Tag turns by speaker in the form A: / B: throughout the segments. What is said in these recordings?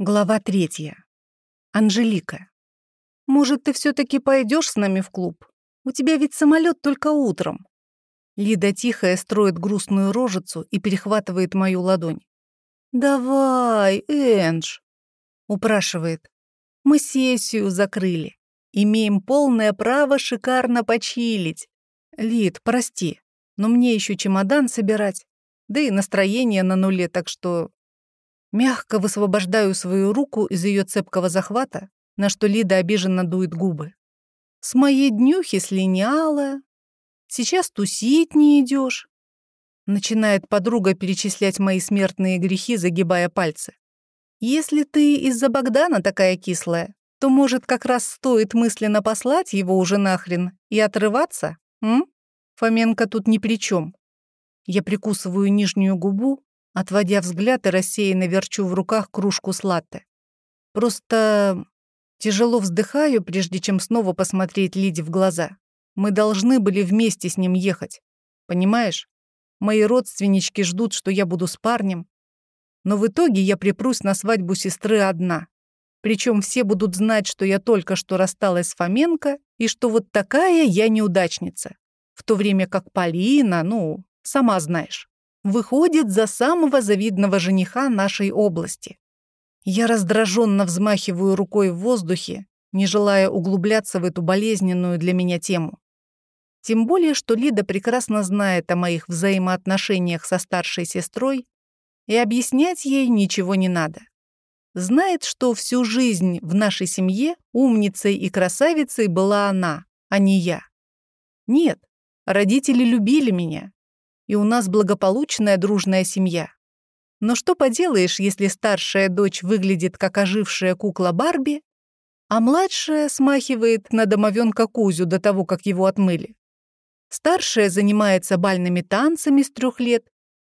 A: Глава третья. Анжелика. «Может, ты все-таки пойдешь с нами в клуб? У тебя ведь самолет только утром». Лида тихая строит грустную рожицу и перехватывает мою ладонь. «Давай, Эндж», — упрашивает. «Мы сессию закрыли. Имеем полное право шикарно почилить. Лид, прости, но мне еще чемодан собирать. Да и настроение на нуле, так что Мягко высвобождаю свою руку из ее цепкого захвата, на что Лида обиженно дует губы. «С моей днюхи слиняла. Сейчас тусить не идешь. Начинает подруга перечислять мои смертные грехи, загибая пальцы. «Если ты из-за Богдана такая кислая, то, может, как раз стоит мысленно послать его уже нахрен и отрываться, м? Фоменко тут ни при чем. Я прикусываю нижнюю губу, отводя взгляд и рассеянно верчу в руках кружку с латте. Просто тяжело вздыхаю, прежде чем снова посмотреть Лиде в глаза. Мы должны были вместе с ним ехать. Понимаешь? Мои родственнички ждут, что я буду с парнем. Но в итоге я припрусь на свадьбу сестры одна. Причем все будут знать, что я только что рассталась с Фоменко и что вот такая я неудачница. В то время как Полина, ну, сама знаешь выходит за самого завидного жениха нашей области. Я раздраженно взмахиваю рукой в воздухе, не желая углубляться в эту болезненную для меня тему. Тем более, что Лида прекрасно знает о моих взаимоотношениях со старшей сестрой, и объяснять ей ничего не надо. Знает, что всю жизнь в нашей семье умницей и красавицей была она, а не я. Нет, родители любили меня, и у нас благополучная дружная семья. Но что поделаешь, если старшая дочь выглядит как ожившая кукла Барби, а младшая смахивает на домовенка Кузю до того, как его отмыли. Старшая занимается бальными танцами с трех лет,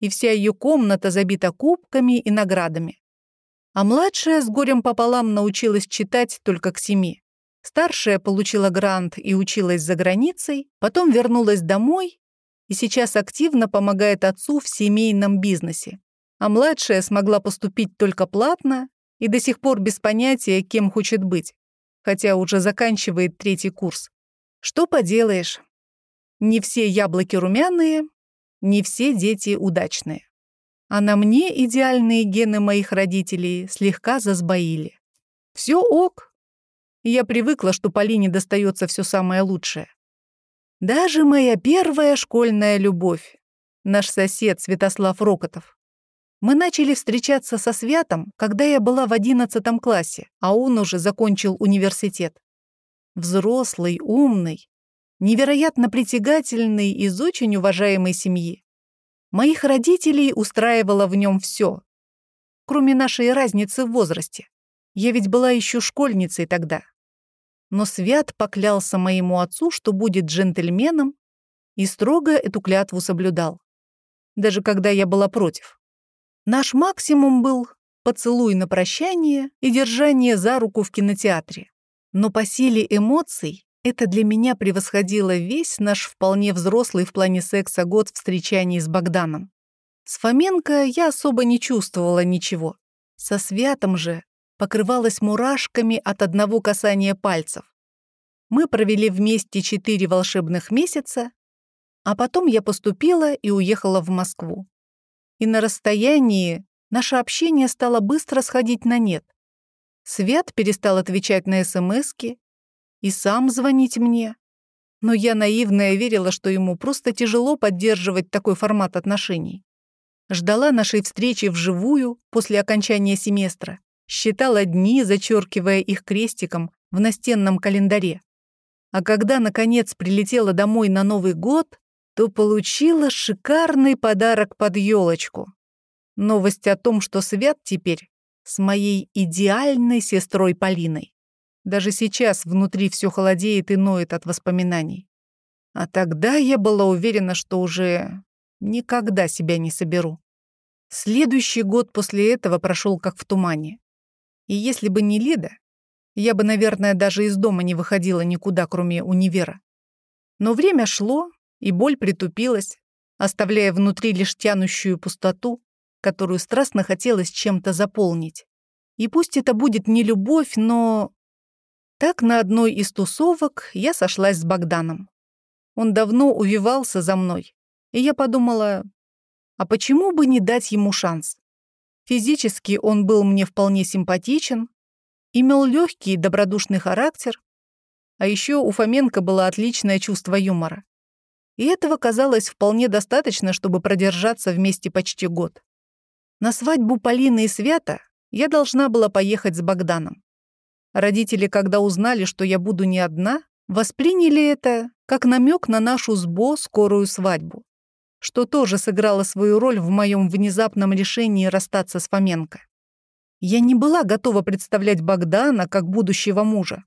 A: и вся ее комната забита кубками и наградами. А младшая с горем пополам научилась читать только к семи. Старшая получила грант и училась за границей, потом вернулась домой и сейчас активно помогает отцу в семейном бизнесе. А младшая смогла поступить только платно и до сих пор без понятия, кем хочет быть, хотя уже заканчивает третий курс. Что поделаешь? Не все яблоки румяные, не все дети удачные. А на мне идеальные гены моих родителей слегка засбоили. Все ок. Я привыкла, что Полине достается все самое лучшее. Даже моя первая школьная любовь, наш сосед Святослав Рокотов. Мы начали встречаться со Святом, когда я была в одиннадцатом классе, а он уже закончил университет. Взрослый, умный, невероятно притягательный из очень уважаемой семьи. Моих родителей устраивало в нем все, кроме нашей разницы в возрасте. Я ведь была еще школьницей тогда но Свят поклялся моему отцу, что будет джентльменом, и строго эту клятву соблюдал, даже когда я была против. Наш максимум был поцелуй на прощание и держание за руку в кинотеатре. Но по силе эмоций это для меня превосходило весь наш вполне взрослый в плане секса год встречаний с Богданом. С Фоменко я особо не чувствовала ничего. Со Святом же покрывалась мурашками от одного касания пальцев. Мы провели вместе четыре волшебных месяца, а потом я поступила и уехала в Москву. И на расстоянии наше общение стало быстро сходить на нет. Свят перестал отвечать на СМСки и сам звонить мне. Но я наивная верила, что ему просто тяжело поддерживать такой формат отношений. Ждала нашей встречи вживую после окончания семестра считала дни, зачеркивая их крестиком в настенном календаре. А когда, наконец, прилетела домой на Новый год, то получила шикарный подарок под елочку. Новость о том, что Свят теперь с моей идеальной сестрой Полиной. Даже сейчас внутри все холодеет и ноет от воспоминаний. А тогда я была уверена, что уже никогда себя не соберу. Следующий год после этого прошел как в тумане. И если бы не Лида, я бы, наверное, даже из дома не выходила никуда, кроме универа. Но время шло, и боль притупилась, оставляя внутри лишь тянущую пустоту, которую страстно хотелось чем-то заполнить. И пусть это будет не любовь, но... Так на одной из тусовок я сошлась с Богданом. Он давно увивался за мной, и я подумала, а почему бы не дать ему шанс? Физически он был мне вполне симпатичен, имел легкий и добродушный характер, а еще у Фоменко было отличное чувство юмора. И этого казалось вполне достаточно, чтобы продержаться вместе почти год. На свадьбу Полины и Свята я должна была поехать с Богданом. Родители, когда узнали, что я буду не одна, восприняли это как намек на нашу с Бо скорую свадьбу, что тоже сыграло свою роль в моем внезапном решении расстаться с Фоменко. Я не была готова представлять Богдана как будущего мужа.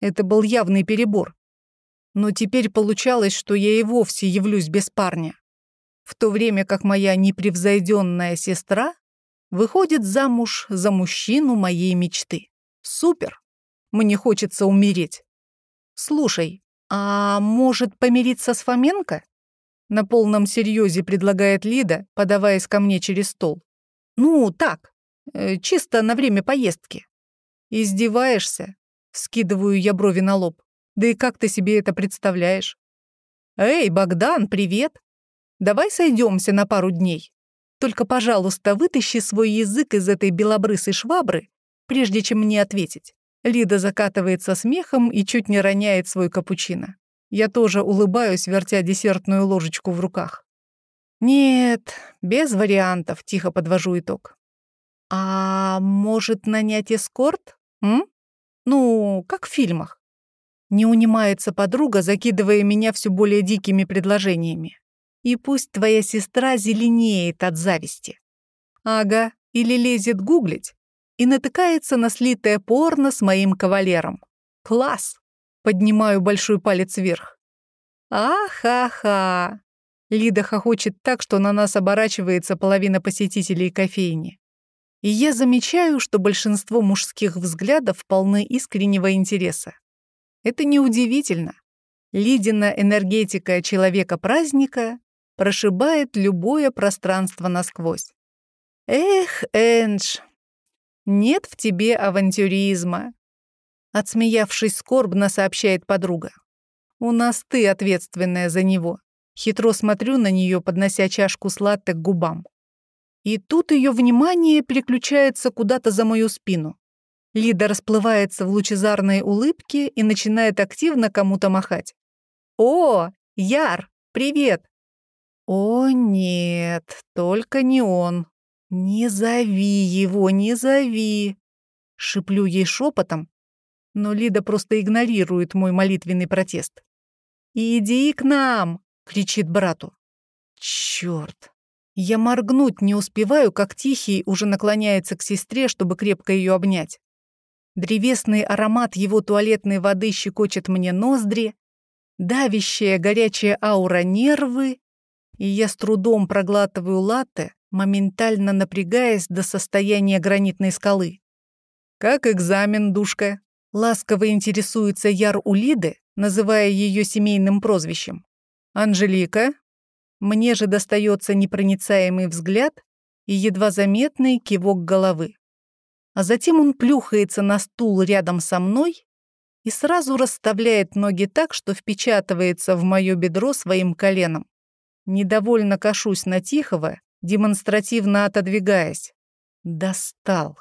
A: Это был явный перебор. Но теперь получалось, что я и вовсе явлюсь без парня. В то время как моя непревзойденная сестра выходит замуж за мужчину моей мечты. Супер! Мне хочется умереть. Слушай, а может помириться с Фоменко? На полном серьезе предлагает Лида, подаваясь ко мне через стол. Ну, так, э, чисто на время поездки. Издеваешься? Скидываю я брови на лоб. Да и как ты себе это представляешь? Эй, Богдан, привет! Давай сойдемся на пару дней. Только, пожалуйста, вытащи свой язык из этой белобрысой швабры, прежде чем мне ответить. Лида закатывается смехом и чуть не роняет свой капучино. Я тоже улыбаюсь, вертя десертную ложечку в руках. Нет, без вариантов, тихо подвожу итог. А может нанять эскорт? М? Ну, как в фильмах. Не унимается подруга, закидывая меня все более дикими предложениями. И пусть твоя сестра зеленеет от зависти. Ага, или лезет гуглить и натыкается на слитое порно с моим кавалером. Класс! Поднимаю большой палец вверх. Ахаха! Лида хохочет так, что на нас оборачивается половина посетителей кофейни. И я замечаю, что большинство мужских взглядов полны искреннего интереса. Это неудивительно. Лидина энергетика человека-праздника прошибает любое пространство насквозь. Эх, Эндж, нет в тебе авантюризма. Отсмеявшись скорбно, сообщает подруга. У нас ты ответственная за него. Хитро смотрю на нее, поднося чашку с к губам. И тут ее внимание переключается куда-то за мою спину. Лида расплывается в лучезарной улыбке и начинает активно кому-то махать. «О, Яр, привет!» «О, нет, только не он. Не зови его, не зови!» Шиплю ей шепотом, но Лида просто игнорирует мой молитвенный протест. «Иди к нам!» — кричит брату. Черт! Я моргнуть не успеваю, как Тихий уже наклоняется к сестре, чтобы крепко ее обнять. Древесный аромат его туалетной воды щекочет мне ноздри, давящая горячая аура нервы, и я с трудом проглатываю латте, моментально напрягаясь до состояния гранитной скалы. «Как экзамен, душка?» Ласково интересуется Яр у Лиды, называя ее семейным прозвищем. «Анжелика?» Мне же достается непроницаемый взгляд и едва заметный кивок головы а затем он плюхается на стул рядом со мной и сразу расставляет ноги так, что впечатывается в мое бедро своим коленом. Недовольно кашусь на Тихого, демонстративно отодвигаясь. Достал.